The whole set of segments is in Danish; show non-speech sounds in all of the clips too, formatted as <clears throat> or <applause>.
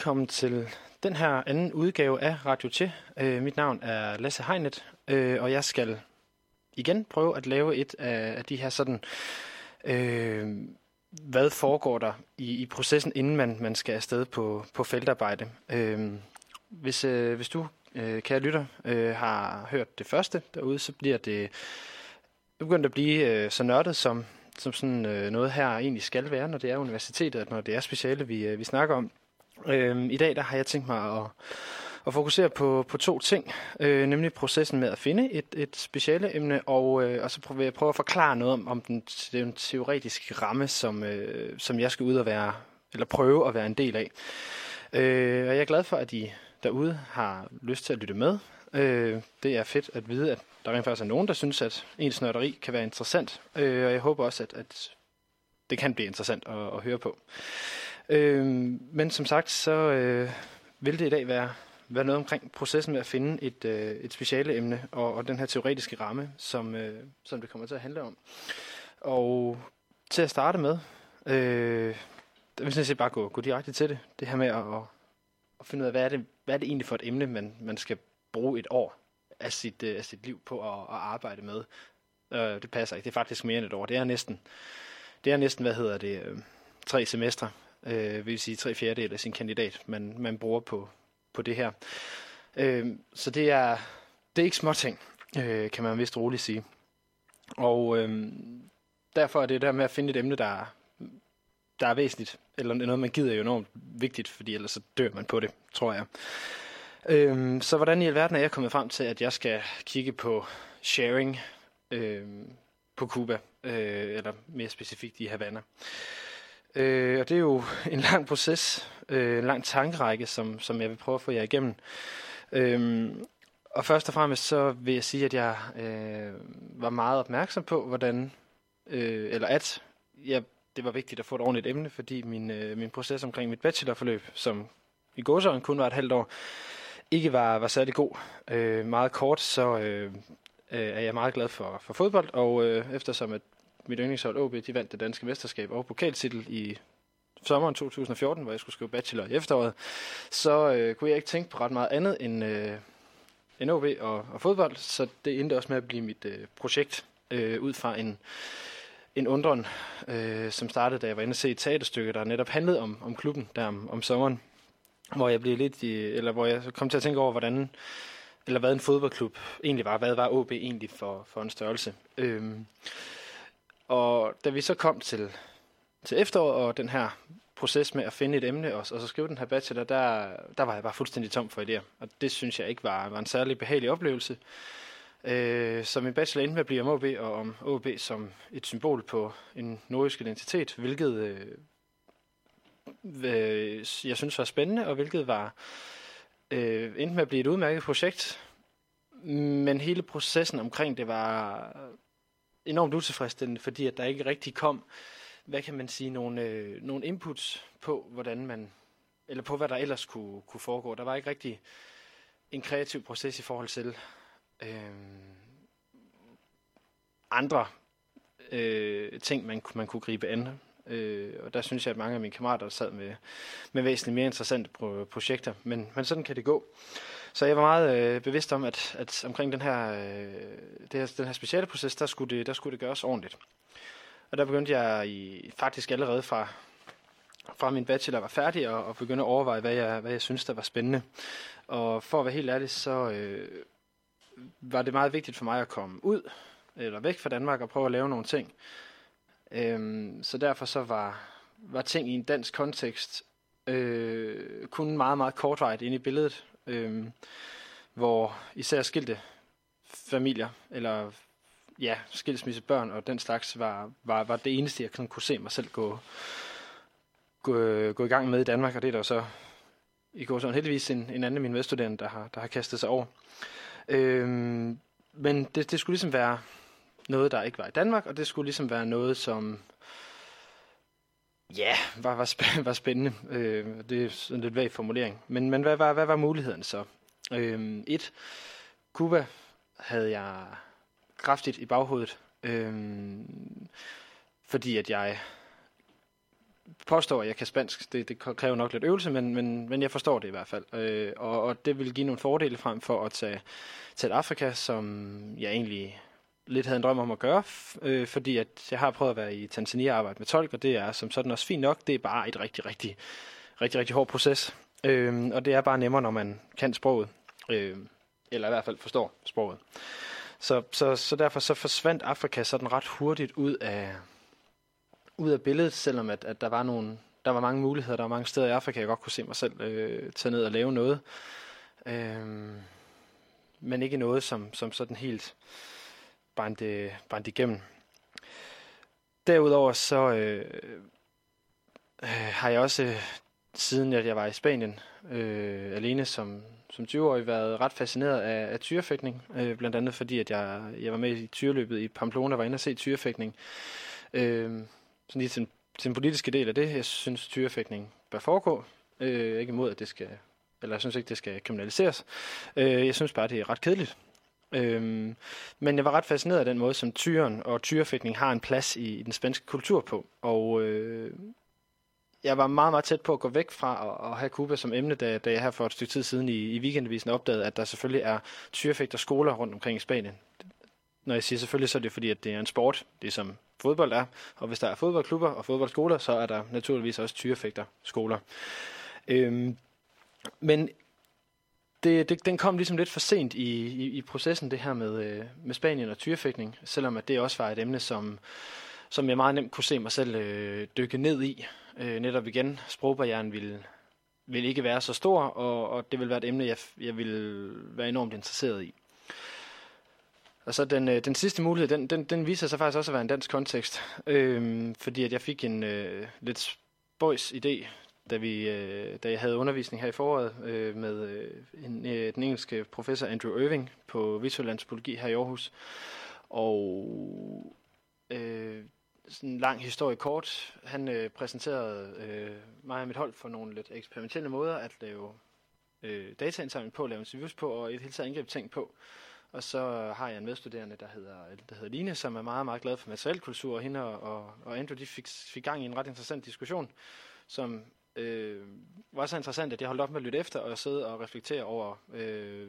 Velkommen til den her anden udgave af Radio T. Øh, mit navn er Lasse Heinet, øh, og jeg skal igen prøve at lave et af, af de her sådan, øh, hvad foregår der i, i processen, inden man, man skal afsted på, på feltarbejde. Øh, hvis, øh, hvis du, øh, kære lytter, øh, har hørt det første derude, så bliver det begyndt at blive øh, så nørdet, som, som sådan øh, noget her egentlig skal være, når det er universitetet, når det er speciale, vi, øh, vi snakker om. Øhm, I dag der har jeg tænkt mig at, at fokusere på, på to ting, øh, nemlig processen med at finde et, et speciale emne, og, øh, og så vil jeg prøve at forklare noget om, om den, den teoretiske ramme, som, øh, som jeg skal ud og være, eller prøve at være en del af. Øh, og jeg er glad for, at I derude har lyst til at lytte med. Øh, det er fedt at vide, at der rent faktisk er nogen, der synes, at ens nørderi kan være interessant, øh, og jeg håber også, at, at det kan blive interessant at, at høre på. Øh, men som sagt, så øh, vil det i dag være, være noget omkring processen med at finde et, øh, et speciale emne og, og den her teoretiske ramme, som, øh, som det kommer til at handle om. Og til at starte med, øh, der vil jeg bare gå, gå direkte til det. Det her med at, at finde ud af, hvad er, det, hvad er det egentlig for et emne, man, man skal bruge et år af sit, øh, af sit liv på at, at arbejde med. Øh, det passer ikke. Det er faktisk mere end et år. Det er næsten, det er næsten hvad hedder det, øh, tre semestre øh, vil sige tre fjerdedel af sin kandidat, man, man bruger på, på det her. Øh, så det er, det er ikke småting, øh, kan man vist roligt sige. Og øh, derfor er det der med at finde et emne, der, der er væsentligt, eller noget, man gider jo enormt vigtigt, fordi ellers så dør man på det, tror jeg. Øhm, så hvordan i alverden er jeg kommet frem til, at jeg skal kigge på sharing øhm, på Cuba, øh, eller mere specifikt i Havana. Øh, og det er jo <laughs> en lang proces, øh, en lang tankerække, som, som jeg vil prøve at få jer igennem. Øh, og først og fremmest så vil jeg sige, at jeg øh, var meget opmærksom på, hvordan, øh, eller at ja, det var vigtigt at få et ordentligt emne, fordi min, øh, min proces omkring mit bachelorforløb, som i gåsøjne kun var et halvt år, ikke var, var særlig god. Øh, meget kort, så øh, øh, er jeg meget glad for, for fodbold, og øh, eftersom at mit yndlingshold OB, de vandt det danske mesterskab og pokaltitel i sommeren 2014, hvor jeg skulle skrive bachelor i efteråret, så øh, kunne jeg ikke tænke på ret meget andet end, øh, end OB og, og fodbold, så det endte også med at blive mit øh, projekt øh, ud fra en, en undren, øh, som startede, da jeg var inde og se et teaterstykke, der netop handlede om, om klubben der om, om sommeren, hvor jeg blev lidt i, eller hvor jeg kom til at tænke over, hvordan eller hvad en fodboldklub egentlig var. Hvad var OB egentlig for, for en størrelse? Øh, og da vi så kom til, til efteråret og den her proces med at finde et emne og, og så skrive den her bachelor, der, der var jeg bare fuldstændig tom for idéer. Og det synes jeg ikke var, var en særlig behagelig oplevelse. Øh, så min bachelor endte med at blive om OB, og om OB som et symbol på en nordisk identitet, hvilket øh, øh, jeg synes var spændende, og hvilket var øh, endte med at blive et udmærket projekt. Men hele processen omkring det var enormt utilfredsstillende, fordi at der ikke rigtig kom, hvad kan man sige, nogle, øh, nogle inputs på, hvordan man, eller på hvad der ellers kunne, kunne foregå. Der var ikke rigtig en kreativ proces i forhold til øh, andre øh, ting, man, man kunne gribe an. Øh, og der synes jeg, at mange af mine kammerater sad med, med væsentligt mere interessante pro- projekter. Men, men sådan kan det gå. Så jeg var meget øh, bevidst om, at, at omkring den her, øh, det her, den her speciale proces, der skulle, det, der skulle det gøres ordentligt. Og der begyndte jeg i, faktisk allerede fra, fra min bachelor var færdig og, og begyndte at overveje, hvad jeg, hvad jeg synes, der var spændende. Og for at være helt ærlig, så øh, var det meget vigtigt for mig at komme ud, eller væk fra Danmark og prøve at lave nogle ting. Øhm, så derfor så var, var ting i en dansk kontekst øh, kun meget, meget kortvarigt inde i billedet øh, hvor især skilte familier, eller ja, skilsmissebørn og den slags, var, var, var det eneste, jeg kunne se mig selv gå, gå, gå i gang med i Danmark, og det er der så i går sådan heldigvis en, en anden af mine medstuderende, der har, der har kastet sig over. Øhm, men det, det skulle ligesom være noget, der ikke var i Danmark, og det skulle ligesom være noget, som ja, var, var, spændende, var spændende. Øh, det er sådan en lidt vag formulering. Men, men hvad, hvad, hvad var muligheden så? Øh, et, Cuba havde jeg kraftigt i baghovedet, øh, fordi at jeg påstår, at jeg kan spansk. Det, det kræver nok lidt øvelse, men, men, men jeg forstår det i hvert fald. Øh, og, og det vil give nogle fordele frem for at tage til Afrika, som jeg egentlig lidt havde en drøm om at gøre, øh, fordi at jeg har prøvet at være i Tanzania og arbejde med tolk, og det er som sådan også fint nok. Det er bare et rigtig, rigtig, rigtig, rigtig hård proces. Øh, og det er bare nemmere, når man kan sproget. Øh, eller i hvert fald forstår sproget. Så, så, så derfor så forsvandt Afrika sådan ret hurtigt ud af, ud af billedet, selvom at, at der var nogle, der var mange muligheder, der var mange steder i Afrika, jeg godt kunne se mig selv øh, tage ned og lave noget. Øh, men ikke noget, som, som sådan helt brændte, øh, brændte igennem. Derudover så øh, øh, har jeg også, øh, siden at jeg var i Spanien øh, alene som, som 20-årig, været ret fascineret af, af tyrefægtning. Øh, blandt andet fordi, at jeg, jeg var med i tyreløbet i Pamplona, var inde og se tyrefægtning. Øh, sådan lige til, til den politiske del af det. Jeg synes, tyrefægtning bør foregå. Øh, ikke imod, at det skal eller jeg synes ikke, det skal kriminaliseres. Øh, jeg synes bare, det er ret kedeligt. Øhm, men jeg var ret fascineret af den måde, som tyren og tyrefægtning har en plads i, i den spanske kultur på. Og øh, jeg var meget, meget tæt på at gå væk fra at, at have Cuba som emne, da, da jeg her for et stykke tid siden i, i weekendavisen opdagede, at der selvfølgelig er tyrefægterskoler rundt omkring i Spanien. Når jeg siger selvfølgelig, så er det fordi, at det er en sport, det som fodbold er. Og hvis der er fodboldklubber og fodboldskoler, så er der naturligvis også tyrefægterskoler. Øhm, men det, det, den kom ligesom lidt for sent i, i, i processen, det her med, øh, med Spanien og tyrefægtning, selvom at det også var et emne, som, som jeg meget nemt kunne se mig selv øh, dykke ned i. Øh, netop igen, sprogbarrieren ville, ville ikke være så stor, og, og det ville være et emne, jeg, jeg ville være enormt interesseret i. Og så den, øh, den sidste mulighed, den, den, den viser sig faktisk også at være en dansk kontekst, øh, fordi at jeg fik en øh, lidt spøjs idé da, vi, øh, da jeg havde undervisning her i foråret øh, med øh, en, øh, den engelske professor Andrew Irving på visuel antropologi her i Aarhus. Og øh, sådan en lang historie kort. Han øh, præsenterede øh, mig og mit hold for nogle lidt eksperimentelle måder at lave øh, dataindsamling på, lave interviews på og et helt taget angreb ting på. Og så har jeg en medstuderende, der hedder, der hedder Line, som er meget, meget glad for materielkultur, og hende og, og Andrew de fik, fik gang i en ret interessant diskussion, som øh, var så interessant, at jeg holdt op med at lytte efter og sidde og reflektere over øh,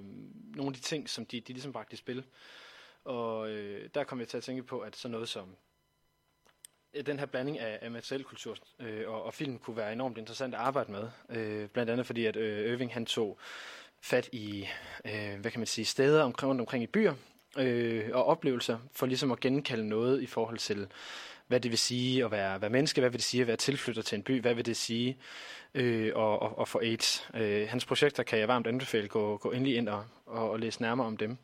nogle af de ting, som de, de ligesom bragte i spil. Og øh, der kom jeg til at tænke på, at sådan noget som øh, den her blanding af, af materielkultur øh, og, og film kunne være enormt interessant at arbejde med. Øh, blandt andet fordi, at øh, Irving han tog fat i, øh, hvad kan man sige, steder omkring, rundt omkring i byer øh, og oplevelser, for ligesom at genkalde noget i forhold til hvad det vil sige at være, være menneske, hvad vil det sige at være tilflytter til en by, hvad vil det sige øh, og, og, og få AIDS. Øh, hans projekter kan jeg varmt anbefale, gå, gå endelig ind og, og, og læse nærmere om dem.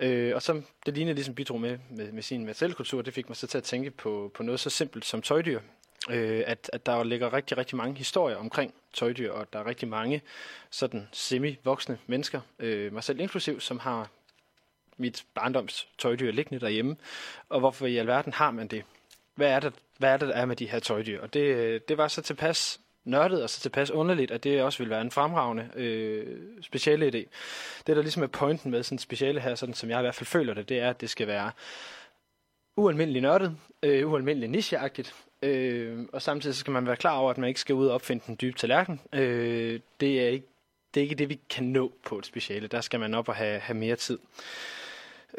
Øh, og så det lignede ligesom bidrog med, med, med sin materielkultur, det fik mig så til at tænke på, på noget så simpelt som tøjdyr. Øh, at, at der ligger rigtig, rigtig mange historier omkring tøjdyr, og der er rigtig mange sådan semi-voksne mennesker, øh, mig selv inklusiv, som har mit barndoms tøjdyr liggende derhjemme. Og hvorfor i alverden har man det? Hvad er det, hvad er det, der er med de her tøjdyr? Og det, det var så tilpas nørdet og så tilpas underligt, at det også ville være en fremragende øh, speciale idé. Det, der ligesom er pointen med sådan en speciale her, sådan som jeg i hvert fald føler det, det er, at det skal være ualmindeligt nørdet, øh, ualmindeligt nicheagtigt, øh, og samtidig så skal man være klar over, at man ikke skal ud og opfinde den dybe tallerken. Øh, det, er ikke, det er ikke det, vi kan nå på et speciale. Der skal man op og have, have mere tid.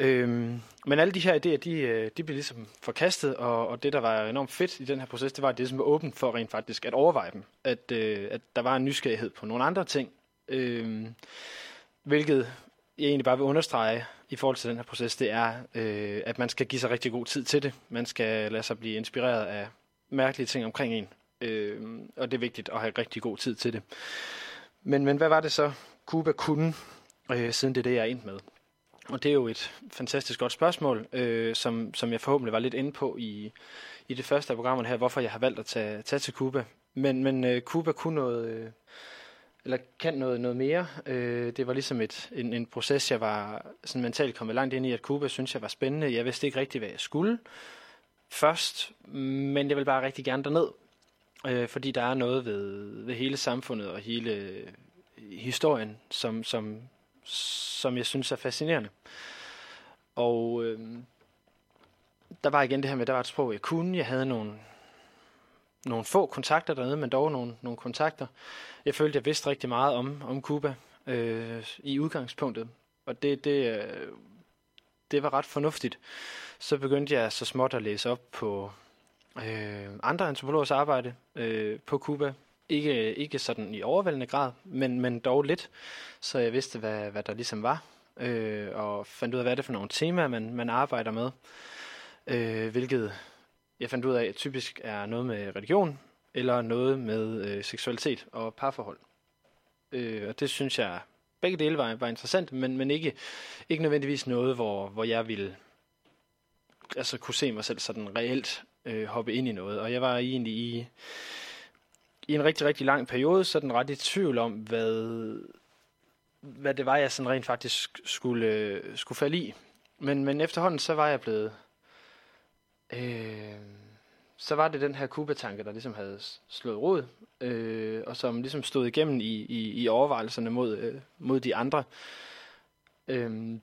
Øhm, men alle de her idéer, de, øh, de blev ligesom forkastet, og, og det, der var enormt fedt i den her proces, det var, at det ligesom var åbent for rent faktisk at overveje dem. At, øh, at der var en nysgerrighed på nogle andre ting, øhm, hvilket jeg egentlig bare vil understrege i forhold til den her proces, det er, øh, at man skal give sig rigtig god tid til det. Man skal lade sig blive inspireret af mærkelige ting omkring en, øh, og det er vigtigt at have rigtig god tid til det. Men, men hvad var det så, Cuba kunne, øh, siden det er det, jeg er ind med? Og det er jo et fantastisk godt spørgsmål, øh, som, som jeg forhåbentlig var lidt inde på i, i det første af programmerne her, hvorfor jeg har valgt at tage, tage til Cuba. Men, men øh, Cuba kunne noget, øh, eller kan noget, noget mere. Øh, det var ligesom et, en, en proces, jeg var sådan mentalt kommet langt ind i, at Cuba synes jeg var spændende. Jeg vidste ikke rigtigt, hvad jeg skulle først, men jeg vil bare rigtig gerne derned. Øh, fordi der er noget ved, ved hele samfundet og hele øh, historien, som, som, som jeg synes er fascinerende. Og øh, der var igen det her med, at der var et sprog, jeg kunne. Jeg havde nogle, nogle få kontakter dernede, men dog nogle, nogle kontakter. Jeg følte, jeg vidste rigtig meget om, om Cuba øh, i udgangspunktet. Og det, det, øh, det var ret fornuftigt. Så begyndte jeg så småt at læse op på øh, andre antropologers arbejde øh, på Cuba. Ikke, ikke sådan i overvældende grad, men, men dog lidt, så jeg vidste, hvad, hvad der ligesom var, øh, og fandt ud af, hvad det er for nogle temaer, man, man arbejder med, øh, hvilket jeg fandt ud af, at typisk er noget med religion, eller noget med øh, seksualitet og parforhold. Øh, og det synes jeg, begge dele var, var interessant, men, men ikke, ikke nødvendigvis noget, hvor, hvor jeg ville altså, kunne se mig selv sådan reelt øh, hoppe ind i noget. Og jeg var egentlig i, i en rigtig, rigtig lang periode sådan ret i tvivl om, hvad, hvad det var, jeg sådan rent faktisk skulle, skulle falde i. Men, men efterhånden, så var jeg blevet... Øh, så var det den her kubetanke, der ligesom havde slået rod, øh, og som ligesom stod igennem i, i, i overvejelserne mod, øh, mod de andre. Øh,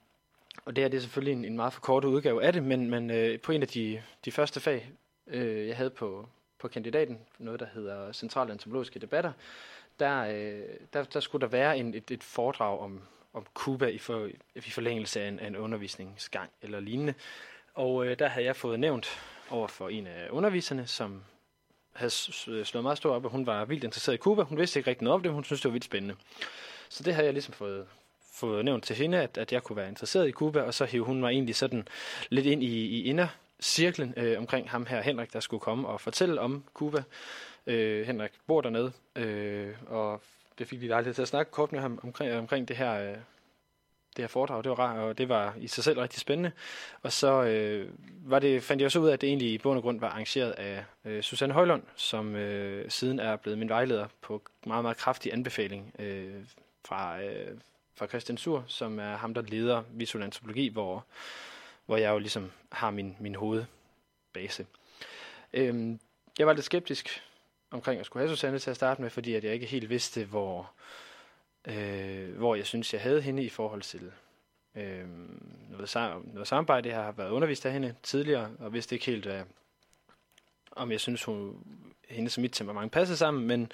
og det her det er selvfølgelig en, en meget forkortet udgave af det, men, men øh, på en af de, de første fag, øh, jeg havde på, på kandidaten, noget der hedder Centrale Antropologiske Debatter, der, øh, der, der skulle der være en, et, et foredrag om, om Cuba i, for, i forlængelse af en, af en undervisningsgang eller lignende. Og øh, der havde jeg fået nævnt over for en af underviserne, som havde slået meget stort op, at hun var vildt interesseret i Cuba. Hun vidste ikke rigtig noget om det, men hun syntes, det var vildt spændende. Så det havde jeg ligesom fået, fået nævnt til hende, at, at jeg kunne være interesseret i Cuba, og så hævde hun mig egentlig sådan lidt ind i, i inner cirklen øh, omkring ham her, Henrik, der skulle komme og fortælle om Cuba. Øh, Henrik bor dernede, øh, og det fik vi lejlighed til at snakke kort med ham omkring, omkring det her øh, det her foredrag. Det var rart, og det var i sig selv rigtig spændende. Og så øh, var det, fandt jeg så ud af, at det egentlig i bund og grund var arrangeret af øh, Susanne Højlund, som øh, siden er blevet min vejleder på meget, meget kraftig anbefaling øh, fra, øh, fra Christian Sur, som er ham, der leder visuel antropologi, hvor, hvor jeg jo ligesom har min, min hovedbase. Øhm, jeg var lidt skeptisk omkring at skulle have Susanne til at starte med, fordi at jeg ikke helt vidste, hvor, øh, hvor jeg synes, jeg havde hende i forhold til øh, noget, sam- noget samarbejde. Jeg har været undervist af hende tidligere, og vidste ikke helt, hvad, om jeg synes, hun, hendes og mit temperament passede sammen, men,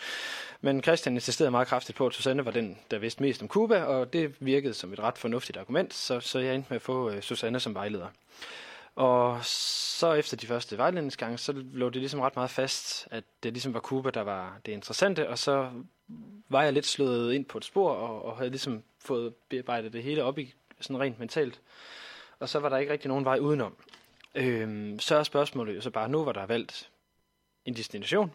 men Christian insisterede meget kraftigt på, at Susanne var den, der vidste mest om Cuba, og det virkede som et ret fornuftigt argument, så, så jeg endte med at få øh, Susanne som vejleder. Og så efter de første vejledningsgange, så lå det ligesom ret meget fast, at det ligesom var Cuba, der var det interessante, og så var jeg lidt slået ind på et spor, og, og havde ligesom fået bearbejdet det hele op i sådan rent mentalt. Og så var der ikke rigtig nogen vej udenom. Øhm, så er spørgsmålet jo så bare, nu hvor der er valgt en destination,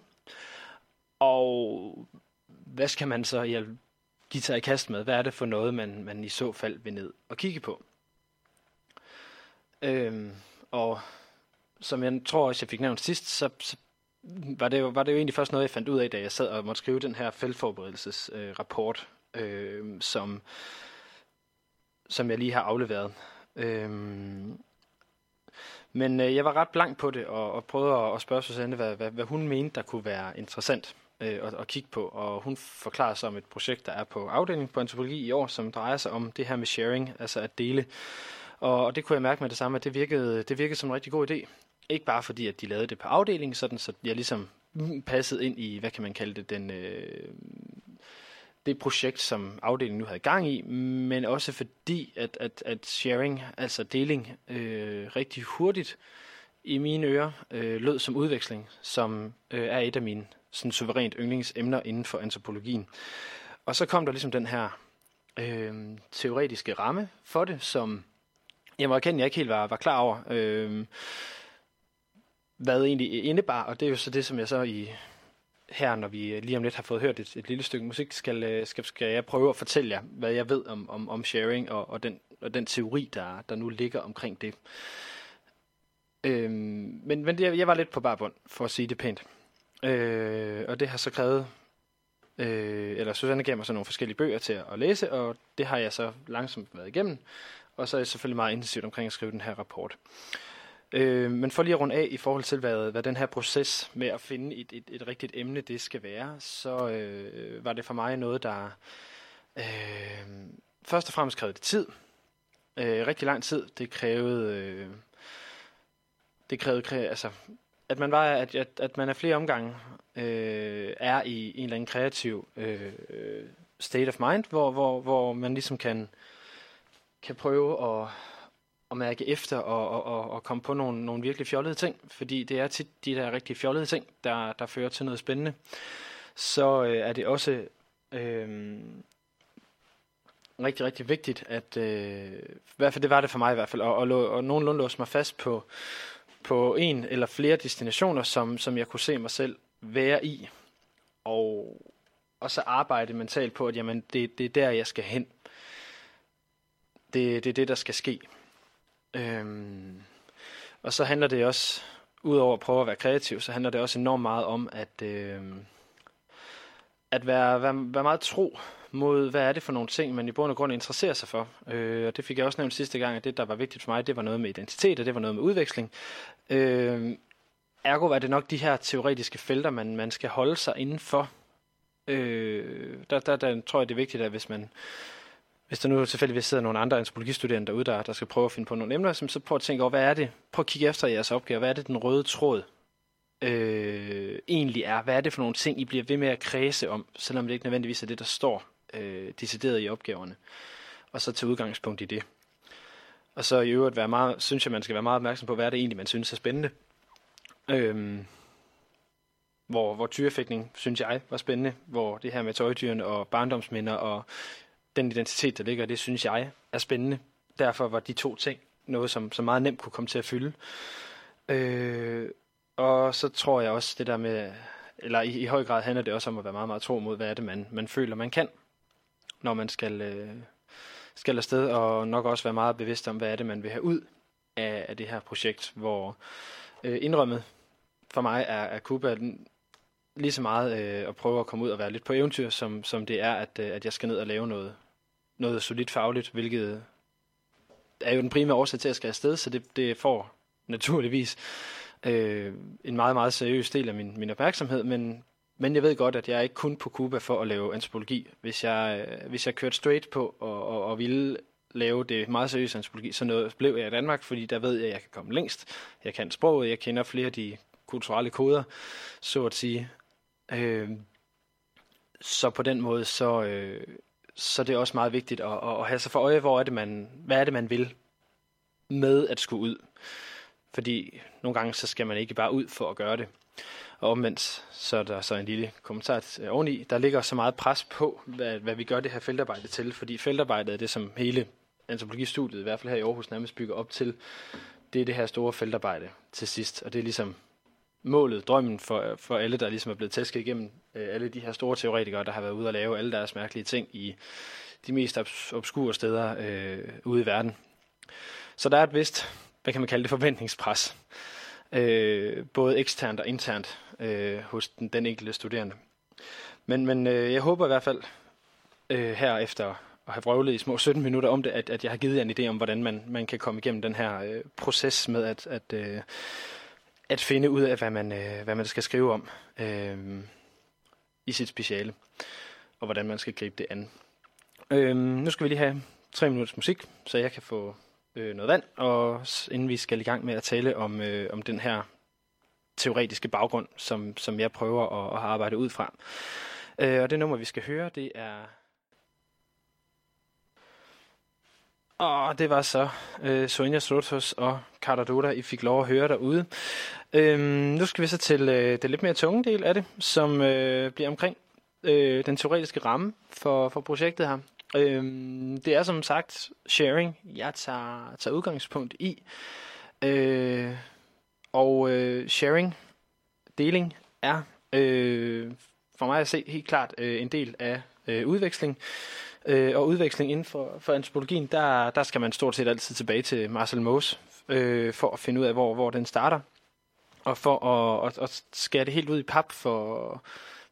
og hvad skal man så give sig i kast med? Hvad er det for noget, man, man i så fald vil ned og kigge på? Øhm, og som jeg tror også, jeg fik nævnt sidst, så, så var, det jo, var det jo egentlig først noget, jeg fandt ud af, da jeg sad og måtte skrive den her feltforberedelsesrapport, øh, øh, som, som jeg lige har afleveret. Øh, men øh, jeg var ret blank på det, og, og prøvede at, at spørge Susanne, hvad, hvad, hvad hun mente, der kunne være interessant øh, at, at kigge på. Og hun forklarer sig om et projekt, der er på afdelingen på antropologi i år, som drejer sig om det her med sharing, altså at dele og, og det kunne jeg mærke med det samme, at det virkede, det virkede som en rigtig god idé. Ikke bare fordi, at de lavede det på afdelingen, sådan, så jeg ligesom passede ind i, hvad kan man kalde det, den, øh, det projekt, som afdelingen nu havde gang i, men også fordi, at, at, at sharing, altså deling, øh, rigtig hurtigt i mine ører øh, lød som udveksling, som øh, er et af mine sådan suverænt yndlingsemner inden for antropologien. Og så kom der ligesom den her øh, teoretiske ramme for det, som jeg må erkende, jeg ikke helt var, var klar over, øh, hvad det egentlig indebar, og det er jo så det, som jeg så i her, når vi øh, lige om lidt har fået hørt et, et lille stykke musik, skal, øh, skal, skal jeg prøve at fortælle jer, hvad jeg ved om, om, om sharing og, og den og den teori, der, der nu ligger omkring det. Øhm, men men det, jeg var lidt på barbund, for at sige det pænt. Øh, og det har så krævet, øh, eller Susanne gav mig så nogle forskellige bøger til at, at læse, og det har jeg så langsomt været igennem. Og så er jeg selvfølgelig meget intensivt omkring at skrive den her rapport. Øh, Øh, men for lige at runde af i forhold til, hvad, hvad den her proces med at finde et, et, et rigtigt emne, det skal være, så øh, var det for mig noget, der øh, først og fremmest krævede det tid. Øh, rigtig lang tid. Det krævede... Øh, det krævede altså, at man var, at, at, at man er flere omgange øh, er i en eller anden kreativ øh, state of mind, hvor, hvor, hvor man ligesom kan, kan prøve at, at mærke efter og, og, og, og komme på nogle, nogle virkelig fjollede ting, fordi det er tit de der rigtig fjollede ting, der, der fører til noget spændende. Så øh, er det også øh, rigtig, rigtig vigtigt, at øh, i hvert fald det var det for mig i hvert fald, og, og, og nogenlunde låse mig fast på, på en eller flere destinationer, som, som jeg kunne se mig selv være i, og, og så arbejde mentalt på, at jamen, det, det er der, jeg skal hen. Det, det er det, der skal ske. Øhm, og så handler det også, udover at prøve at være kreativ, så handler det også enormt meget om at, øh, at være, være, være meget tro mod, hvad er det for nogle ting, man i bund og grund interesserer sig for. Øh, og det fik jeg også nævnt sidste gang, at det, der var vigtigt for mig, det var noget med identitet, og det var noget med udveksling. Øh, ergo er det nok de her teoretiske felter, man, man skal holde sig indenfor. Øh, der, der, der tror jeg, det er vigtigt, at hvis man hvis der nu tilfældigvis sidder nogle andre antropologistuderende derude, der, der skal prøve at finde på nogle emner, så prøv at tænke over, hvad er det? Prøv at kigge efter jeres opgave. Hvad er det, den røde tråd øh, egentlig er? Hvad er det for nogle ting, I bliver ved med at kredse om, selvom det ikke nødvendigvis er det, der står øh, decideret i opgaverne? Og så til udgangspunkt i det. Og så i øvrigt være meget, synes jeg, man skal være meget opmærksom på, hvad er det egentlig, man synes er spændende. Øhm, hvor, hvor tyrefægtning, synes jeg, var spændende. Hvor det her med tøjdyrene og barndomsminder og den identitet, der ligger, det synes jeg er spændende. Derfor var de to ting noget, som, som meget nemt kunne komme til at fylde. Øh, og så tror jeg også det der med, eller i, i høj grad handler det også om at være meget, meget tro mod, hvad er det, man, man føler, man kan, når man skal, øh, skal afsted, og nok også være meget bevidst om, hvad er det, man vil have ud af, af det her projekt, hvor øh, indrømmet for mig er, er Cuba lige så meget øh, at prøve at komme ud og være lidt på eventyr, som, som det er, at, øh, at jeg skal ned og lave noget, noget solidt fagligt, hvilket er jo den primære årsag til, at jeg skal afsted, så det, det får naturligvis øh, en meget, meget seriøs del af min, min opmærksomhed, men, men jeg ved godt, at jeg er ikke kun på Cuba for at lave antropologi. Hvis jeg, øh, hvis jeg kørte straight på og, og, og ville lave det meget seriøse antropologi, så noget, blev jeg i Danmark, fordi der ved jeg, at jeg kan komme længst. Jeg kan sproget, jeg kender flere af de kulturelle koder, så at sige. Øh, så på den måde, så, øh, så det er også meget vigtigt at, at have sig for øje, hvor er det, man, hvad er det, man vil med at skulle ud. Fordi nogle gange, så skal man ikke bare ud for at gøre det. Og omvendt, så er der så en lille kommentar øh, oveni. Der ligger så meget pres på, hvad, hvad vi gør det her feltarbejde til, fordi feltarbejdet er det, som hele antropologistudiet, i hvert fald her i Aarhus, nærmest bygger op til. Det er det her store feltarbejde til sidst, og det er ligesom målet, drømmen for, for alle, der ligesom er blevet tæsket igennem øh, alle de her store teoretikere, der har været ude og lave alle deres mærkelige ting i de mest obskure steder øh, ude i verden. Så der er et vist, hvad kan man kalde det, forventningspres, øh, både eksternt og internt øh, hos den, den enkelte studerende. Men, men øh, jeg håber i hvert fald øh, her efter at have vrøvlet i små 17 minutter om det, at, at jeg har givet jer en idé om, hvordan man, man kan komme igennem den her øh, proces med at, at øh, at finde ud af, hvad man, øh, hvad man skal skrive om øh, i sit speciale, og hvordan man skal gribe det an. Øh, nu skal vi lige have tre minutters musik, så jeg kan få øh, noget vand, og inden vi skal i gang med at tale om, øh, om den her teoretiske baggrund, som, som jeg prøver at, at arbejde ud fra. Øh, og det nummer, vi skal høre, det er Og det var så øh, Sonja Slotos og Carter I fik lov at høre derude. Øhm, nu skal vi så til øh, det lidt mere tunge del af det, som øh, bliver omkring øh, den teoretiske ramme for, for projektet her. Øhm, det er som sagt sharing, jeg tager, tager udgangspunkt i. Øh, og øh, sharing, deling, er øh, for mig at se helt klart øh, en del af øh, udveksling. Øh, og udveksling inden for, for antropologien, der, der skal man stort set altid tilbage til Marcel Mauss, øh, for at finde ud af, hvor, hvor den starter. Og for at, at, at skære det helt ud i pap for,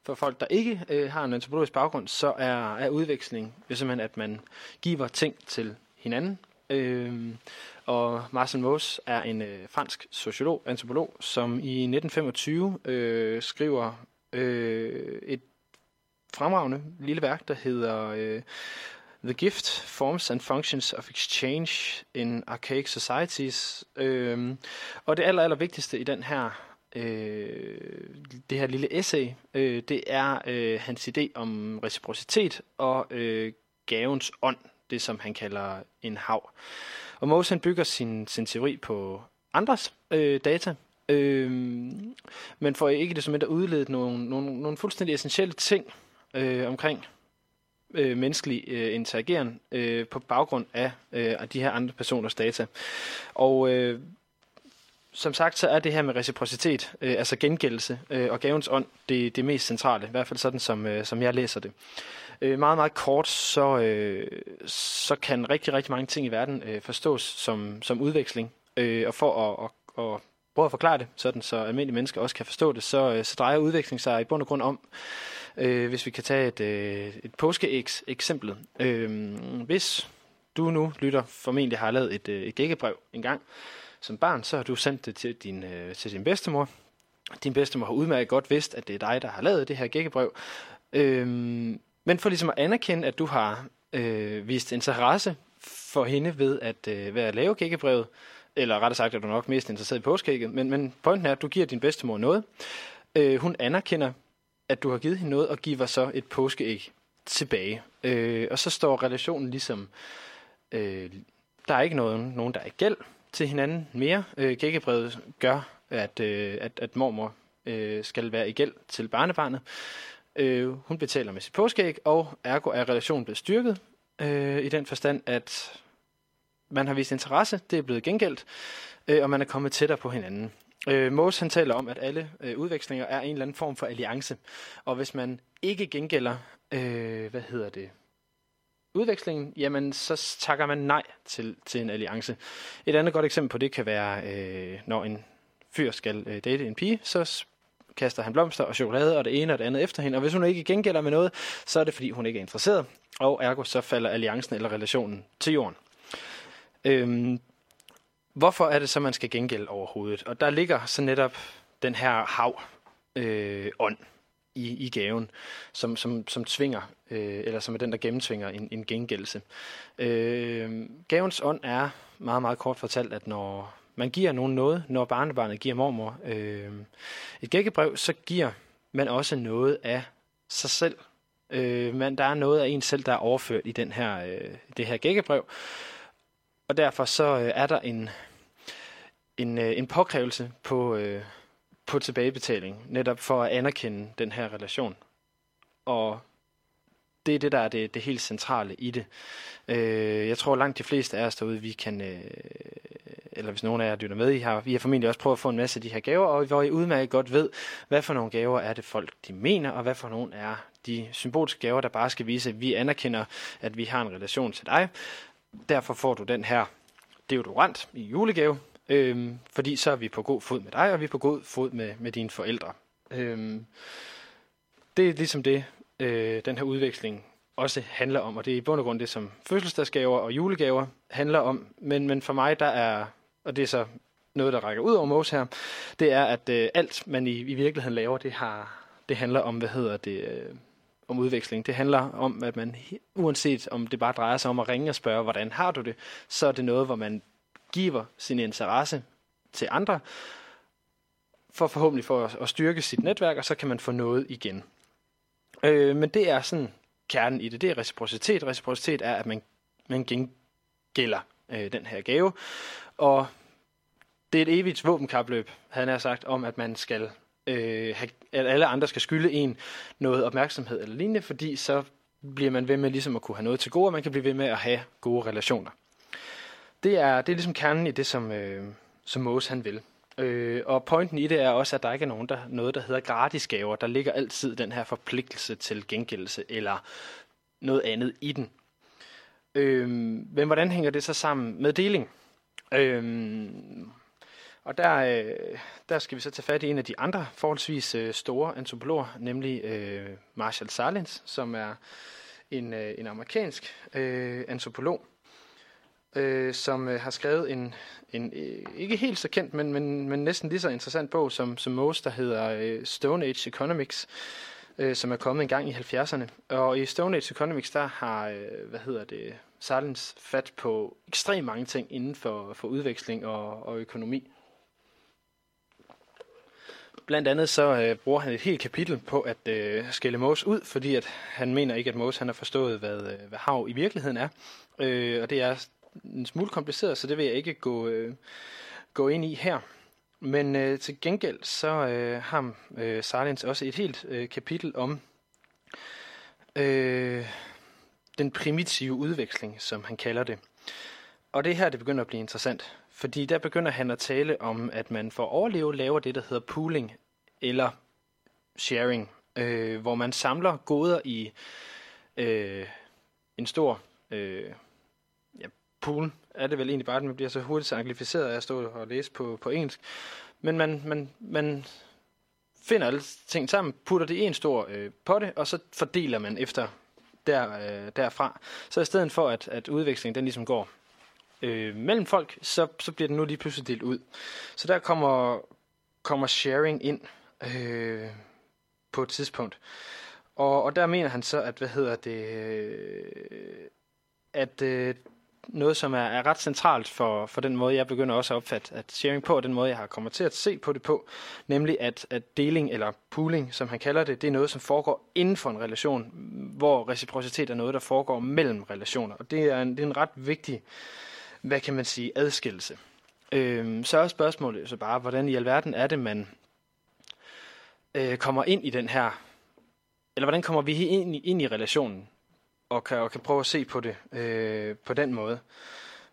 for folk, der ikke øh, har en antropologisk baggrund, så er, er udveksling jo simpelthen, at man giver ting til hinanden. Øh, og Marcel Mauss er en øh, fransk sociolog, antropolog, som i 1925 øh, skriver øh, et fremragende lille værk, der hedder øh, The Gift, Forms and Functions of Exchange in Archaic Societies. Øhm, og det aller, aller vigtigste i den her øh, det her lille essay, øh, det er øh, hans idé om reciprocitet og øh, gavens ånd, det som han kalder en hav. Og Mose han bygger sin, sin teori på andres øh, data, øh, men får ikke det som et udledet nogle, nogle, nogle fuldstændig essentielle ting øh, omkring øh, menneskelig øh, interageren øh, på baggrund af, øh, af de her andre personers data. Og øh, som sagt, så er det her med reciprocitet, øh, altså gengældelse øh, og gavens ånd, det, det mest centrale, i hvert fald sådan, som, øh, som jeg læser det. Øh, meget, meget kort, så, øh, så kan rigtig, rigtig mange ting i verden øh, forstås som, som udveksling. Øh, og for at, at, at prøve at forklare det, sådan så almindelige mennesker også kan forstå det, så, øh, så drejer udveksling sig i bund og grund om, øh, hvis vi kan tage et, øh, et påskeægs eksempel. Øh, hvis du nu lytter, formentlig har lavet et, øh, et gækkebrev en gang, som barn, så har du sendt det til din, øh, til din bedstemor. Din bedstemor har udmærket godt vidst, at det er dig, der har lavet det her gækkebrev. Øh, men for ligesom at anerkende, at du har øh, vist interesse for hende ved at øh, være at lave gækkebrevet, eller rettere sagt er du nok mest interesseret i påskægget, men, men pointen er, at du giver din bedstemor noget. Øh, hun anerkender, at du har givet hende noget, og giver så et påskeæg tilbage. Øh, og så står relationen ligesom, øh, der er ikke noget, nogen, der er gæld, til hinanden mere. Øh, gækkebrevet gør, at, øh, at, at mormor øh, skal være i gæld til barnebarnet. Øh, hun betaler med sit påskeæg, og ergo er relationen blevet styrket øh, i den forstand, at man har vist interesse, det er blevet gengældt, øh, og man er kommet tættere på hinanden. Øh, Mås han taler om, at alle øh, udvekslinger er en eller anden form for alliance, og hvis man ikke gengælder, øh, hvad hedder det, udvekslingen, jamen så takker man nej til, til en alliance. Et andet godt eksempel på det kan være, øh, når en fyr skal øh, date en pige, så kaster han blomster og chokolade og det ene og det andet efter hende. Og hvis hun ikke gengælder med noget, så er det fordi hun ikke er interesseret, og ergo så falder alliancen eller relationen til jorden. Øhm, hvorfor er det så, man skal gengælde overhovedet? Og der ligger så netop den her hav øh, ånd i, i gaven, som, som, som tvinger, øh, eller som er den, der gennemtvinger en, en gengældelse. Øh, gavens ånd er meget, meget kort fortalt, at når man giver nogen noget, når barnebarnet giver mormor øh, et gækkebrev, så giver man også noget af sig selv. Øh, men der er noget af en selv, der er overført i den her, øh, det her gækkebrev. Og derfor så øh, er der en, en, øh, en påkrævelse på, øh, på tilbagebetaling, netop for at anerkende den her relation. Og det er det, der er det, det helt centrale i det. Øh, jeg tror langt de fleste af os derude, vi kan, øh, eller hvis nogen af jer lytter med, I har, vi har formentlig også prøvet at få en masse af de her gaver, og hvor I udmærket godt ved, hvad for nogle gaver er det folk, de mener, og hvad for nogle er de symbolske gaver, der bare skal vise, at vi anerkender, at vi har en relation til dig. Derfor får du den her deodorant i julegave, Øhm, fordi så er vi på god fod med dig, og vi er på god fod med, med dine forældre. Øhm, det er ligesom det, øh, den her udveksling også handler om, og det er i bund og grund det, som fødselsdagsgaver og julegaver handler om. Men, men for mig, der er, og det er så noget, der rækker ud over Mås her, det er, at øh, alt, man i, i virkeligheden laver, det, har, det handler om, hvad hedder det, øh, om udveksling. Det handler om, at man, uanset om det bare drejer sig om at ringe og spørge, hvordan har du det, så er det noget, hvor man giver sin interesse til andre, for forhåbentlig for at, at styrke sit netværk, og så kan man få noget igen. Øh, men det er sådan kernen i det. Det er reciprocitet. Reciprocitet er, at man, man gengælder øh, den her gave. Og det er et evigt våbenkapløb, havde han sagt, om at man skal øh, at alle andre skal skylde en noget opmærksomhed eller lignende, fordi så bliver man ved med ligesom at kunne have noget til gode, og man kan blive ved med at have gode relationer. Det er, det er ligesom kernen i det, som, øh, som Mose han vil. Øh, og pointen i det er også, at der ikke er nogen, der, noget, der hedder gratis gaver. Der ligger altid den her forpligtelse til gengældelse eller noget andet i den. Øh, men hvordan hænger det så sammen med deling? Øh, og der, øh, der skal vi så tage fat i en af de andre forholdsvis øh, store antropologer, nemlig øh, Marshall Salins, som er en, øh, en amerikansk øh, antropolog, øh, som øh, har skrevet en, en øh, ikke helt så kendt, men, men, men næsten lige så interessant bog som, som Most, der hedder øh, Stone Age Economics, øh, som er kommet en gang i 70'erne. Og i Stone Age Economics, der har, øh, hvad hedder det, Salins fat på ekstremt mange ting inden for, for udveksling og, og økonomi. Blandt andet så øh, bruger han et helt kapitel på at øh, skille Mås ud, fordi at han mener ikke, at Mås han har forstået, hvad, øh, hvad hav i virkeligheden er. Øh, og det er en smule kompliceret, så det vil jeg ikke gå, øh, gå ind i her. Men øh, til gengæld så øh, har øh, Silence også et helt øh, kapitel om øh, den primitive udveksling, som han kalder det. Og det er her, det begynder at blive interessant. Fordi der begynder han at tale om, at man for at overleve laver det, der hedder pooling eller sharing, øh, hvor man samler goder i øh, en stor øh, ja, pool. Er det vel egentlig bare, at man bliver så hurtigt anglificeret af at stå og læse på, på engelsk. Men man, man, man finder alle ting sammen, putter det i en stor øh, potte, og så fordeler man efter der, øh, derfra. Så i stedet for, at, at udvekslingen den ligesom går øh, mellem folk, så, så bliver den nu lige pludselig delt ud. Så der kommer, kommer sharing ind øh, på et tidspunkt. Og, og der mener han så, at hvad hedder det, øh, at øh, noget, som er, er ret centralt for, for den måde, jeg begynder også at opfatte at sharing på, og den måde, jeg har kommet til at se på det på, nemlig at, at deling eller pooling, som han kalder det, det er noget, som foregår inden for en relation, hvor reciprocitet er noget, der foregår mellem relationer. Og det er en, det er en ret vigtig, hvad kan man sige, adskillelse. Øh, så er spørgsmålet så bare, hvordan i alverden er det, man øh, kommer ind i den her, eller hvordan kommer vi ind i, ind i relationen, og kan, og kan prøve at se på det øh, på den måde,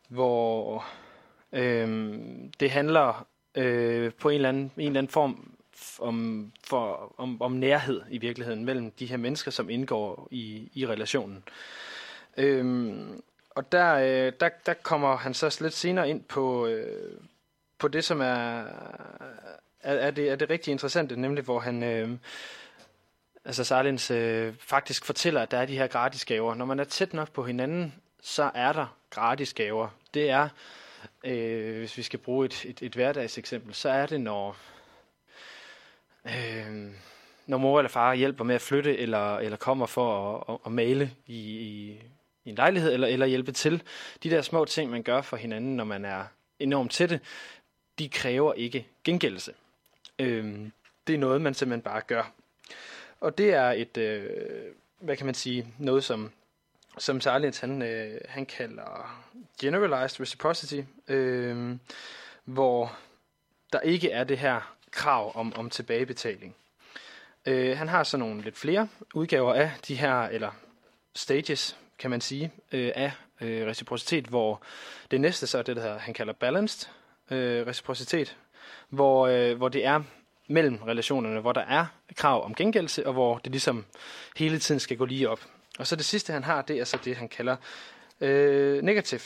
hvor øh, det handler øh, på en eller, anden, en eller anden form om, for, om, om nærhed i virkeligheden mellem de her mennesker, som indgår i, i relationen. Øhm, og der, øh, der, der kommer han så lidt senere ind på, øh, på det, som er, er, er, det, er det rigtig interessante, nemlig hvor han... Øh, altså Sarlins øh, faktisk fortæller, at der er de her gratis gaver. Når man er tæt nok på hinanden, så er der gratis gaver. Det er, øh, hvis vi skal bruge et, et, et hverdagseksempel, så er det, når, øh, når mor eller far hjælper med at flytte, eller, eller kommer for at, at, at male i, i, i en lejlighed, eller, eller hjælpe til. De der små ting, man gør for hinanden, når man er enormt tætte, de kræver ikke gengældelse. Øhm, det er noget, man simpelthen bare gør. Og det er et, øh, hvad kan man sige, noget som, som Sarlitz, han, øh, han kalder generalized reciprocity, øh, hvor der ikke er det her krav om, om tilbagebetaling. Øh, han har så nogle lidt flere udgaver af de her, eller stages, kan man sige, øh, af øh, reciprocitet, hvor det næste så er det, der han kalder balanced øh, reciprocitet, hvor, øh, hvor det er mellem relationerne, hvor der er krav om gengældelse, og hvor det ligesom hele tiden skal gå lige op. Og så det sidste, han har, det er så det, han kalder øh, negativ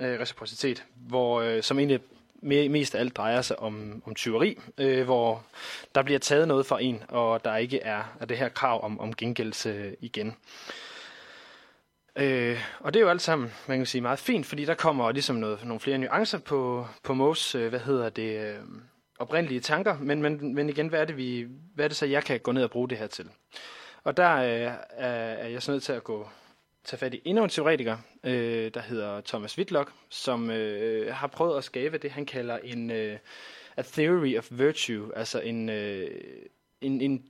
øh, reciprocitet, hvor, øh, som egentlig mest af alt drejer sig om, om tyveri, øh, hvor der bliver taget noget fra en, og der ikke er, er det her krav om, om gengældelse igen. Øh, og det er jo alt sammen, man kan sige, meget fint, fordi der kommer ligesom noget, nogle flere nuancer på, på Mos, øh, hvad hedder det, øh, oprindelige tanker, men, men, men igen, hvad er, det, vi, hvad er det så, jeg kan gå ned og bruge det her til? Og der øh, er jeg så nødt til at gå tage fat i endnu en teoretiker, øh, der hedder Thomas Whitlock, som øh, har prøvet at skabe det, han kalder en øh, a theory of virtue, altså en, øh, en, en,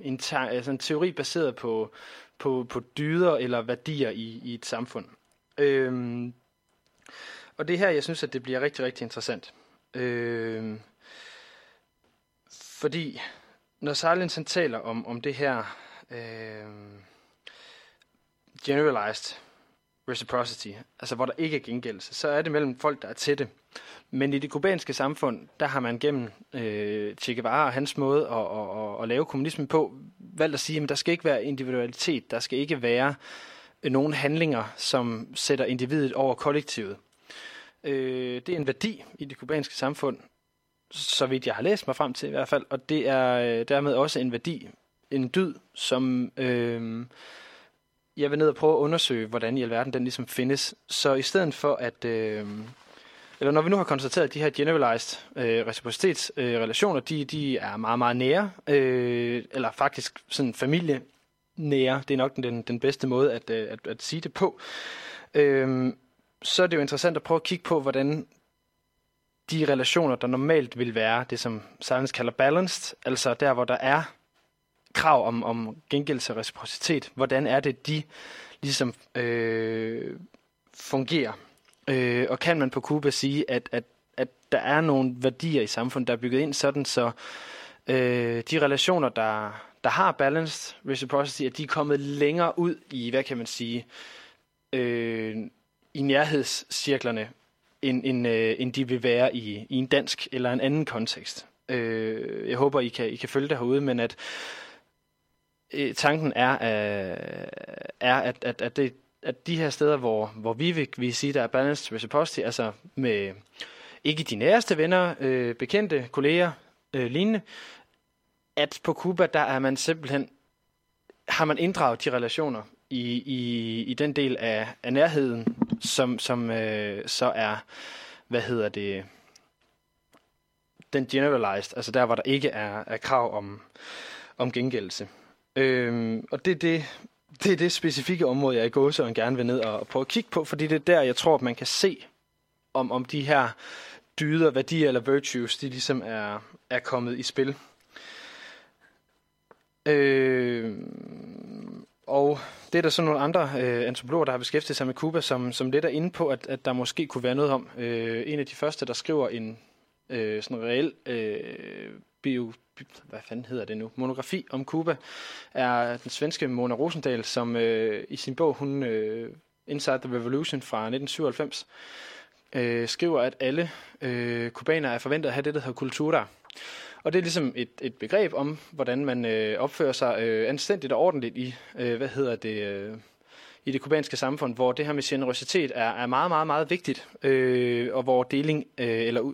en, altså en teori baseret på, på, på dyder eller værdier i, i et samfund. Øhm, og det her, jeg synes, at det bliver rigtig, rigtig interessant. Øhm, fordi når Silence han taler om, om det her øh, generalized reciprocity, altså hvor der ikke er gengældelse, så er det mellem folk, der er tætte. Men i det kubanske samfund, der har man gennem øh, Che Guevara og hans måde at, at, at, at lave kommunismen på, valgt at sige, at der skal ikke være individualitet, der skal ikke være øh, nogle handlinger, som sætter individet over kollektivet. Øh, det er en værdi i det kubanske samfund, så vidt jeg har læst mig frem til i hvert fald, og det er øh, dermed også en værdi, en dyd, som øh, jeg vil ned og prøve at undersøge, hvordan i alverden den ligesom findes. Så i stedet for at, øh, eller når vi nu har konstateret, at de her generalized øh, reciprocitetsrelationer, øh, de, de er meget, meget nære, øh, eller faktisk sådan familie nære, det er nok den, den bedste måde at, øh, at, at sige det på, øh, så er det jo interessant at prøve at kigge på, hvordan de relationer, der normalt vil være det, som science kalder balanced, altså der, hvor der er krav om, om gengældelse og reciprocitet, hvordan er det, de ligesom øh, fungerer. Øh, og kan man på Cuba sige, at, at, at der er nogle værdier i samfundet, der er bygget ind sådan, så øh, de relationer, der, der har balanced reciprocity, at de er kommet længere ud i, hvad kan man sige, øh, i nærhedscirklerne, end, end, øh, end de vil være i, i en dansk eller en anden kontekst. Øh, jeg håber, I kan, I kan følge det herude, men at øh, tanken er, øh, er at, at, at, det, at de her steder, hvor, hvor vi vil, vil sige, der er balanced reciprocity, altså med ikke de næreste venner, øh, bekendte, kolleger, øh, lignende, at på Cuba, der er man simpelthen, har man inddraget de relationer i, i, i den del af, af nærheden, som, som øh, så er, hvad hedder det, den generalized, altså der, hvor der ikke er, er krav om, om gengældelse. Øhm, og det er det, det er det specifikke område, jeg i gåsøjne gerne vil ned og, og prøve at kigge på, fordi det er der, jeg tror, at man kan se, om, om de her dyder, værdier eller virtues, de ligesom er, er kommet i spil. Øh, og det er der så nogle andre øh, antropologer, der har beskæftiget sig med Cuba, som, som lidt er inde på, at, at der måske kunne være noget om. Øh, en af de første, der skriver en øh, sådan reel øh, bio, hvad fanden hedder det nu, monografi om Cuba, er den svenske Mona Rosendahl, som øh, i sin bog, hun øh, Inside the Revolution fra 1997, øh, skriver, at alle øh, kubanere er forventet at have det, der hedder kultura. Og det er ligesom et, et begreb om, hvordan man øh, opfører sig øh, anstændigt og ordentligt i, øh, hvad hedder det, øh, i det kubanske samfund, hvor det her med generøsitet er, er meget, meget, meget vigtigt, øh, og hvor deling øh, eller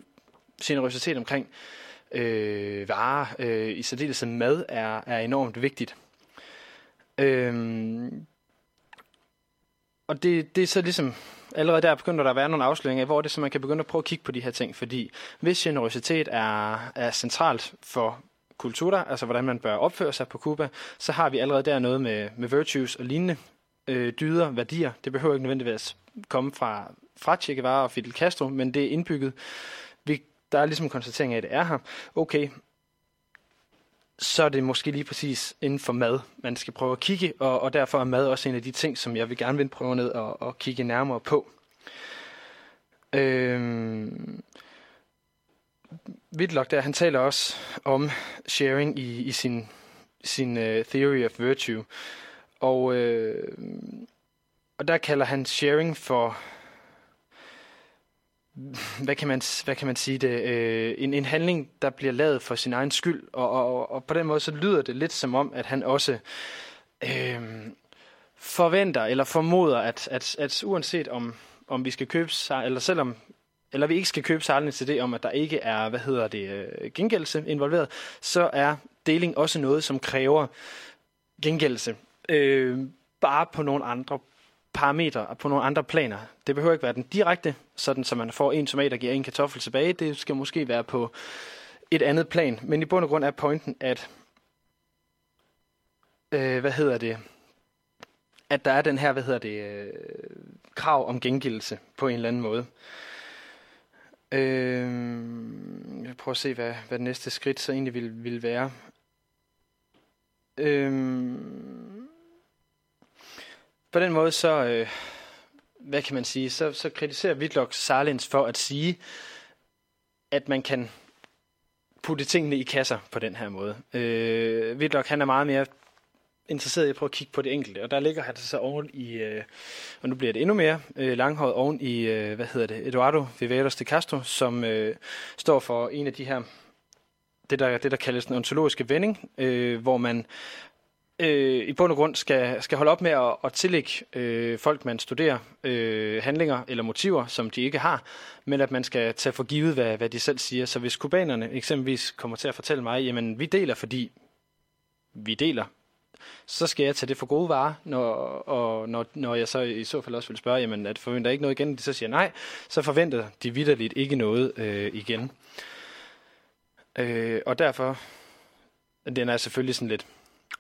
generøsitet omkring øh, varer, øh, i særdeleshed mad, er, er enormt vigtigt. Øh, og det, det er så ligesom allerede der begynder der at være nogle afsløringer hvor det er, så man kan begynde at prøve at kigge på de her ting. Fordi hvis generøsitet er, er centralt for kulturer, altså hvordan man bør opføre sig på Cuba, så har vi allerede der noget med, med virtues og lignende øh, dyder, værdier. Det behøver ikke nødvendigvis komme fra, fra Che Guevara og Fidel Castro, men det er indbygget. Der er ligesom konstatering af, at det er her. Okay, så er det måske lige præcis inden for mad, man skal prøve at kigge, og, og derfor er mad også en af de ting, som jeg vil gerne vil prøve ned og, og kigge nærmere på. Øhm, Whitlock der, han taler også om sharing i, i sin, sin uh, theory of virtue, og, øh, og der kalder han sharing for hvad kan man, hvad kan man sige det, øh, en, en handling, der bliver lavet for sin egen skyld, og, og, og på den måde så lyder det lidt som om, at han også øh, forventer eller formoder, at, at, at uanset om, om vi skal købe sig, eller selvom eller vi ikke skal købe til det om, at der ikke er, hvad hedder det, øh, gengældelse involveret, så er deling også noget, som kræver gengældelse. Øh, bare på nogle andre parametre på nogle andre planer. Det behøver ikke være den direkte, sådan så man får en tomat, der giver en kartoffel tilbage. Det skal måske være på et andet plan. Men i bund og grund er pointen, at øh, hvad hedder det, at der er den her, hvad hedder det, øh, krav om gengældelse på en eller anden måde. Øh, jeg prøver at se, hvad, hvad det næste skridt så egentlig vil, vil være. Øh, på den måde så, øh, hvad kan man sige, så, så kritiserer Whitlock Sarlins for at sige, at man kan putte tingene i kasser på den her måde. Øh, Whitlock han er meget mere interesseret i at prøve at kigge på det enkelte, og der ligger han så oven i, øh, og nu bliver det endnu mere øh, langhåret, oven i, øh, hvad hedder det, Eduardo Viveros de Castro, som øh, står for en af de her, det der, det der kaldes den ontologiske vending, øh, hvor man øh, i bund og grund skal, skal holde op med at, at tillægge øh, folk, man studerer, øh, handlinger eller motiver, som de ikke har, men at man skal tage for givet, hvad, hvad de selv siger. Så hvis kubanerne eksempelvis kommer til at fortælle mig, jamen vi deler, fordi vi deler, så skal jeg tage det for gode varer, når, og når, når jeg så i så fald også vil spørge, jamen at forventer ikke noget igen, de så siger nej, så forventer de vidderligt ikke noget øh, igen. Øh, og derfor, den er selvfølgelig sådan lidt,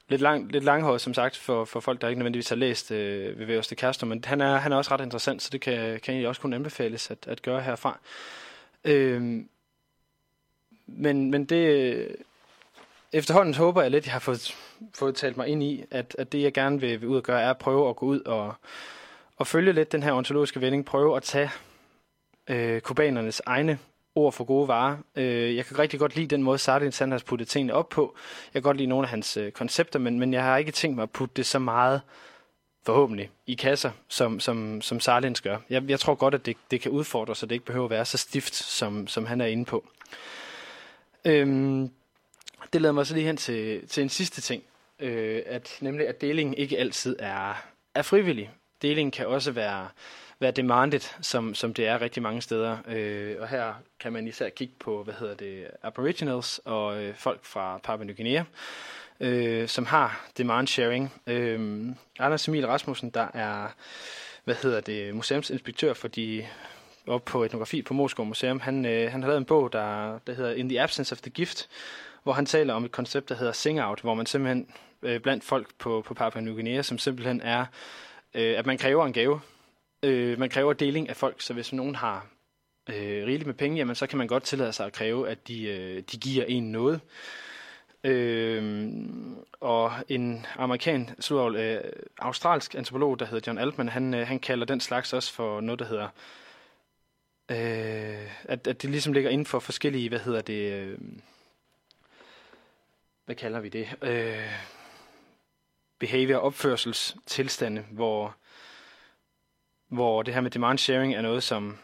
lidt, lang, lidt langhåret, som sagt, for, for folk, der ikke nødvendigvis har læst øh, ved Vævers de Castro, men han er, han er også ret interessant, så det kan, kan egentlig også kunne anbefales at, at gøre herfra. Øh, men, men det, øh, efterhånden håber jeg lidt, at jeg har fået, fået talt mig ind i, at, at det, jeg gerne vil, vil ud og gøre, er at prøve at gå ud og, og følge lidt den her ontologiske vending, prøve at tage øh, kubanernes egne ord for gode varer. Øh, jeg kan rigtig godt lide den måde, Sardin Sand har puttet tingene op på. Jeg kan godt lide nogle af hans øh, koncepter, men, men jeg har ikke tænkt mig at putte det så meget, forhåbentlig, i kasser, som, som, som Sardins gør. Jeg, jeg tror godt, at det, det kan udfordre, så det ikke behøver at være så stift, som, som han er inde på. Øhm, det leder mig så lige hen til, til en sidste ting, øh, at nemlig at delingen ikke altid er, er frivillig. Delingen kan også være være demanded, som, som det er rigtig mange steder. Øh, og her kan man især kigge på, hvad hedder det, aboriginals og øh, folk fra Papua Ny Guinea, øh, som har demand sharing. Øh, Anders Emil Rasmussen, der er, hvad hedder det, museumsinspektør for de op på etnografi på Moskva Museum, han, øh, han har lavet en bog, der, der hedder In the Absence of the Gift, hvor han taler om et koncept, der hedder Sing Out, hvor man simpelthen øh, blandt folk på, på Papua Ny Guinea, som simpelthen er, øh, at man kræver en gave, Øh, man kræver deling af folk, så hvis nogen har øh, rigeligt med penge, jamen, så kan man godt tillade sig at kræve, at de, øh, de giver en noget. Øh, og en amerikan, slår, øh, australsk antropolog, der hedder John Altman, han, øh, han kalder den slags også for noget, der hedder, øh, at, at det ligesom ligger inden for forskellige, hvad hedder det, øh, hvad kalder vi det, øh, behavior opførselstilstande, hvor hvor det her med demand sharing er noget, som,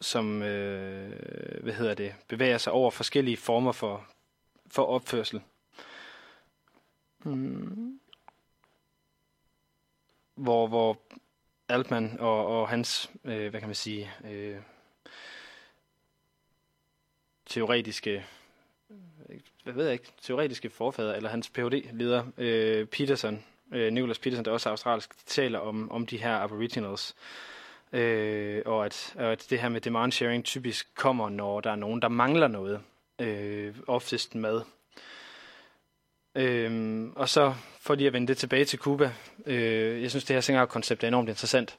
som øh, hvad hedder det, bevæger sig over forskellige former for, for opførsel. Hmm. Hvor, hvor Altman og, og hans, øh, hvad kan man sige, øh, teoretiske, hvad ved jeg ikke, teoretiske forfader, eller hans Ph.D.-leder, øh, Peterson, øh, Nicholas Peterson, der også er australsk, de taler om, om de her aboriginals. Øh, og, at, og at det her med demand sharing typisk kommer, når der er nogen, der mangler noget. Øh, oftest mad. Øh, og så for lige at vende det tilbage til Cuba. Øh, jeg synes, det her Singapore-koncept er enormt interessant.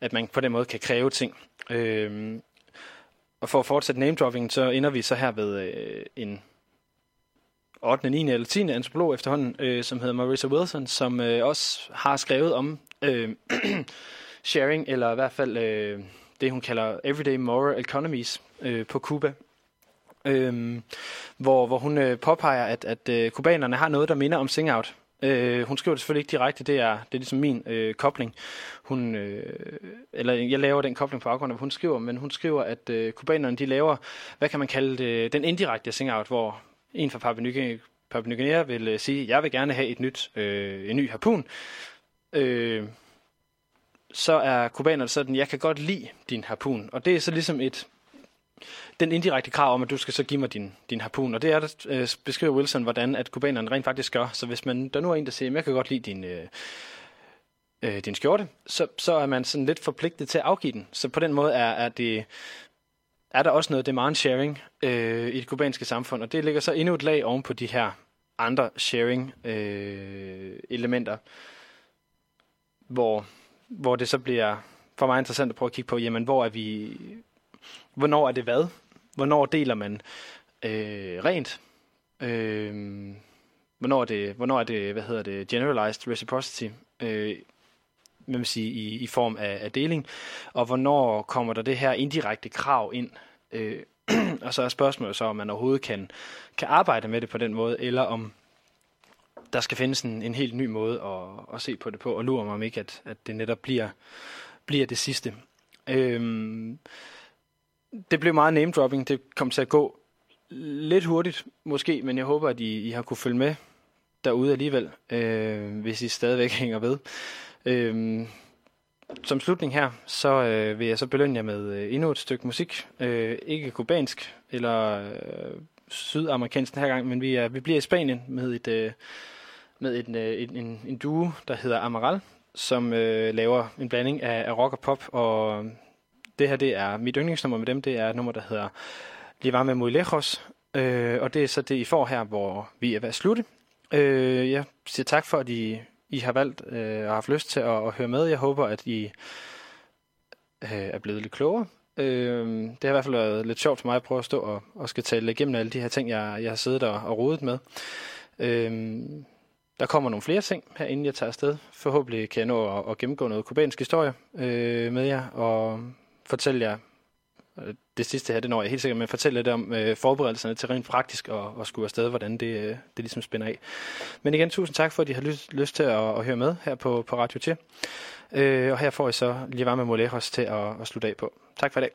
At man på den måde kan kræve ting. Øh, og for at fortsætte name-droppingen, så ender vi så her ved øh, en 8., 9. eller 10. antropolog efterhånden, øh, som hedder Marissa Wilson, som øh, også har skrevet om øh, <clears throat> sharing, eller i hvert fald øh, det, hun kalder Everyday Moral Economies øh, på Cuba. Øhm, hvor, hvor hun øh, påpeger, at, at øh, kubanerne har noget, der minder om sing-out. Øh, hun skriver det selvfølgelig ikke direkte, det er, det er ligesom min øh, kobling. Hun, øh, eller jeg laver den kobling på baggrund af, hvad hun skriver, men hun skriver, at øh, kubanerne de laver, hvad kan man kalde det, den indirekte sing-out, hvor, en fra Papua Ny, Papua Ny Guinea vil øh, sige, jeg vil gerne have et nyt, øh, en ny harpun. Øh, så er kubanerne sådan, jeg kan godt lide din harpun. Og det er så ligesom et, den indirekte krav om, at du skal så give mig din, din harpun. Og det er, der øh, beskriver Wilson, hvordan at kubanerne rent faktisk gør. Så hvis man, der nu er en, der siger, jeg kan godt lide din, øh, øh, din skjorte, så, så er man sådan lidt forpligtet til at afgive den. Så på den måde er, er det er der også noget demand sharing øh, i det kubanske samfund, og det ligger så endnu et lag oven på de her andre sharing øh, elementer, hvor, hvor det så bliver for mig interessant at prøve at kigge på, jamen hvor er vi, hvornår er det hvad? Hvornår deler man øh, rent? Øh, hvornår er det, hvornår er det, hvad hedder det, generalized reciprocity? Øh, man siger, i, i form af, af deling, og hvornår kommer der det her indirekte krav ind? Øh, <clears throat> og så er spørgsmålet så, om man overhovedet kan, kan arbejde med det på den måde, eller om der skal findes en, en helt ny måde at, at se på det på, og lurer mig om ikke, at, at det netop bliver, bliver det sidste. Øhm, det blev meget name-dropping, det kom til at gå lidt hurtigt måske, men jeg håber, at I, I har kunne følge med derude alligevel, øh, hvis I stadigvæk <laughs> hænger ved. Øhm, som slutning her, så øh, vil jeg så belønne jer med øh, endnu et stykke musik. Øh, ikke kubansk eller øh, sydamerikansk den her gang, men vi, er, vi bliver i Spanien med et... Øh, med en, øh, en, en, en duo, der hedder Amaral, som øh, laver en blanding af, af rock og pop, og det her det er mit yndlingsnummer med dem, det er et nummer, der hedder Livarme Muy Lejos, øh, og det er så det, I får her, hvor vi er ved at slutte. Øh, jeg siger tak for, at I, i har valgt øh, og har haft lyst til at, at høre med. Jeg håber, at I øh, er blevet lidt klogere. Øh, det har i hvert fald været lidt sjovt for mig at prøve at stå og, og skal tale igennem alle de her ting, jeg, jeg har siddet og, og rodet med. Øh, der kommer nogle flere ting her, inden jeg tager afsted. Forhåbentlig kan jeg nå at, at gennemgå noget kubansk historie øh, med jer, og fortælle jer, Øh, det sidste her, det når jeg helt sikkert, men fortælle lidt om øh, forberedelserne til rent praktisk og, og skulle afsted, hvordan det, øh, det ligesom spænder af. Men igen, tusind tak for, at I har lyst, lyst til at, at høre med her på, på Radio T. Øh, og her får I så lige med Molejos til at, at slutte af på. Tak for i dag.